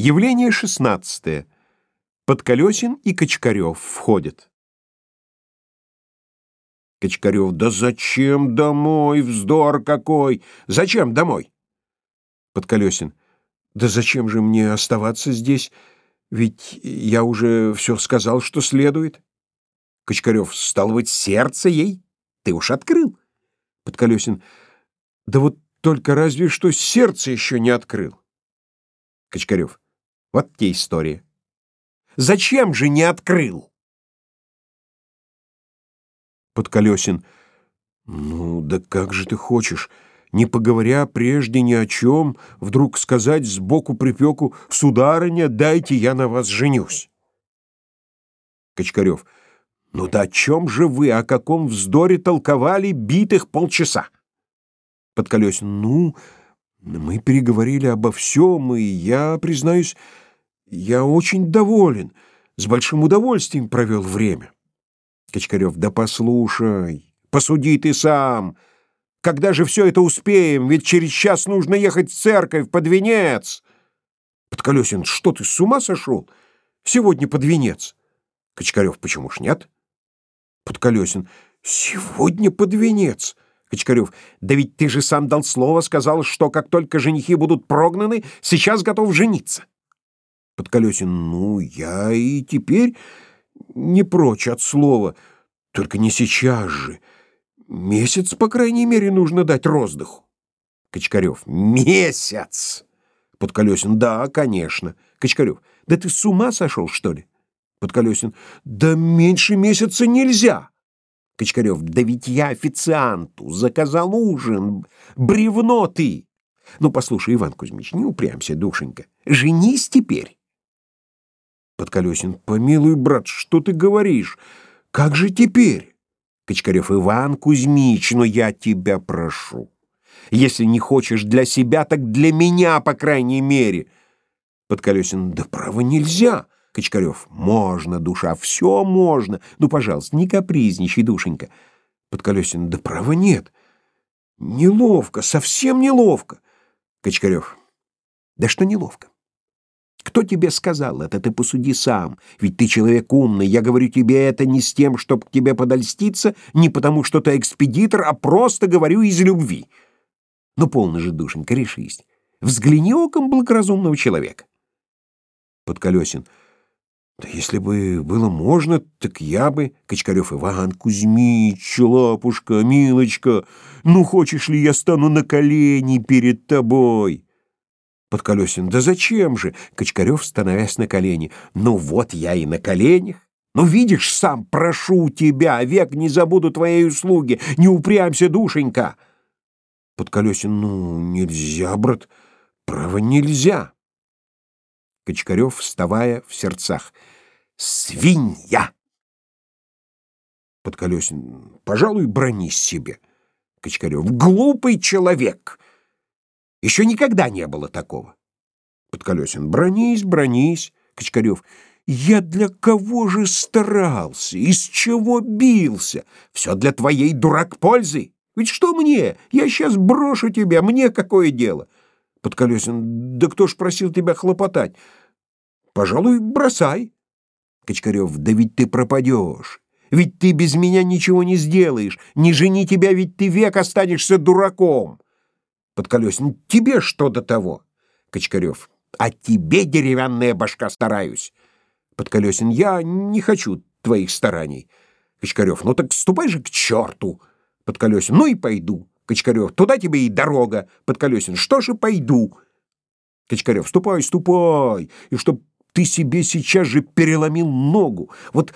Явление шестнадцатое. Подколесин и Кочкарев входят. Кочкарев, да зачем домой, вздор какой! Зачем домой? Подколесин, да зачем же мне оставаться здесь? Ведь я уже все сказал, что следует. Кочкарев, стал быть, сердце ей ты уж открыл. Подколесин, да вот только разве что сердце еще не открыл. Кочкарев, вот те история. Зачем же не открыл? Подколесин. Ну, да как же ты хочешь, не поговоря прежде ни о чем, вдруг сказать сбоку припеку «Сударыня, дайте я на вас женюсь». Кочкарев. Ну да о чем же вы, о каком вздоре толковали битых полчаса? Подколесин. Ну, мы переговорили обо всем, и я, признаюсь, я очень доволен, с большим удовольствием провел время. Качкарев, да послушай, посуди ты сам. Когда же все это успеем? Ведь через час нужно ехать в церковь под венец. Подколесин, что ты, с ума сошел? Сегодня под венец. Качкарев, почему ж нет? Подколесин, сегодня под венец. Качкарев, да ведь ты же сам дал слово, сказал, что как только женихи будут прогнаны, сейчас готов жениться. Подколесин, ну, я и теперь не прочь от слова, только не сейчас же. Месяц, по крайней мере, нужно дать роздыху. Качкарев, месяц! Подколесин, да, конечно. Качкарев, да ты с ума сошел, что ли? Подколесин, да меньше месяца нельзя. Качкарев, да ведь я официанту заказал ужин. Бревно ты! Ну, послушай, Иван Кузьмич, не упрямься, душенька. Женись теперь. Подколесин, помилуй, брат, что ты говоришь? Как же теперь? Качкарев, Иван Кузьмич, но я тебя прошу. Если не хочешь для себя, так для меня, по крайней мере. Подколесин, да право нельзя. Качкарев, можно, душа, все можно. Ну, пожалуйста, не капризничай, душенька. Подколесин, да права нет. Неловко, совсем неловко. Качкарев, да что неловко? Кто тебе сказал это? Ты посуди сам. Ведь ты человек умный. Я говорю тебе это не с тем, чтобы к тебе подольститься, не потому что ты экспедитор, а просто говорю из любви. Ну, полно же, душенька, решись. Взгляни оком благоразумного человека. Подколесин. Да если бы было можно, так я бы... Качкарев Иван Кузьмич, лапушка, милочка, ну хочешь ли я стану на колени перед тобой? Подколесин, да зачем же? Качкарев, становясь на колени. Ну вот я и на коленях. Ну видишь сам, прошу тебя, век не забуду твоей услуги. Не упрямься, душенька. Подколесин, ну нельзя, брат, право нельзя. Качкарев, вставая в сердцах. «Свинья!» Подколесин. «Пожалуй, бронись себе». Качкарев. «Глупый человек!» Еще никогда не было такого. Подколесин. «Бронись, бронись». Качкарев. «Я для кого же старался? Из чего бился? Все для твоей дурак пользы. Ведь что мне? Я сейчас брошу тебя, мне какое дело?» Подколесин. «Да кто ж просил тебя хлопотать?» Пожалуй, бросай. Качкарев, да ведь ты пропадешь. Ведь ты без меня ничего не сделаешь. Не жени тебя, ведь ты век останешься дураком. Подколесин, тебе что до того? Качкарев, а тебе, деревянная башка, стараюсь. Подколесин, я не хочу твоих стараний. Качкарев, ну так ступай же к черту. Подколесин, ну и пойду. Качкарев, туда тебе и дорога. Подколесин, что же пойду? Качкарев, ступай, ступай, и чтоб ты себе сейчас же переломил ногу. Вот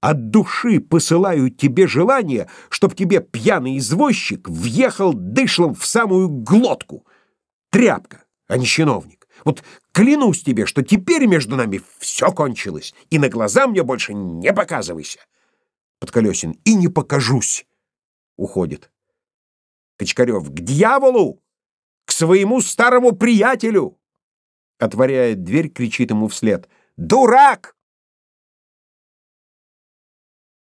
от души посылаю тебе желание, чтоб тебе пьяный извозчик въехал дышлом в самую глотку. Тряпка, а не чиновник. Вот клянусь тебе, что теперь между нами все кончилось, и на глаза мне больше не показывайся. Подколесин, и не покажусь. Уходит. Кочкарев, к дьяволу! К своему старому приятелю! Отворяет дверь, кричит ему вслед. «Дурак!»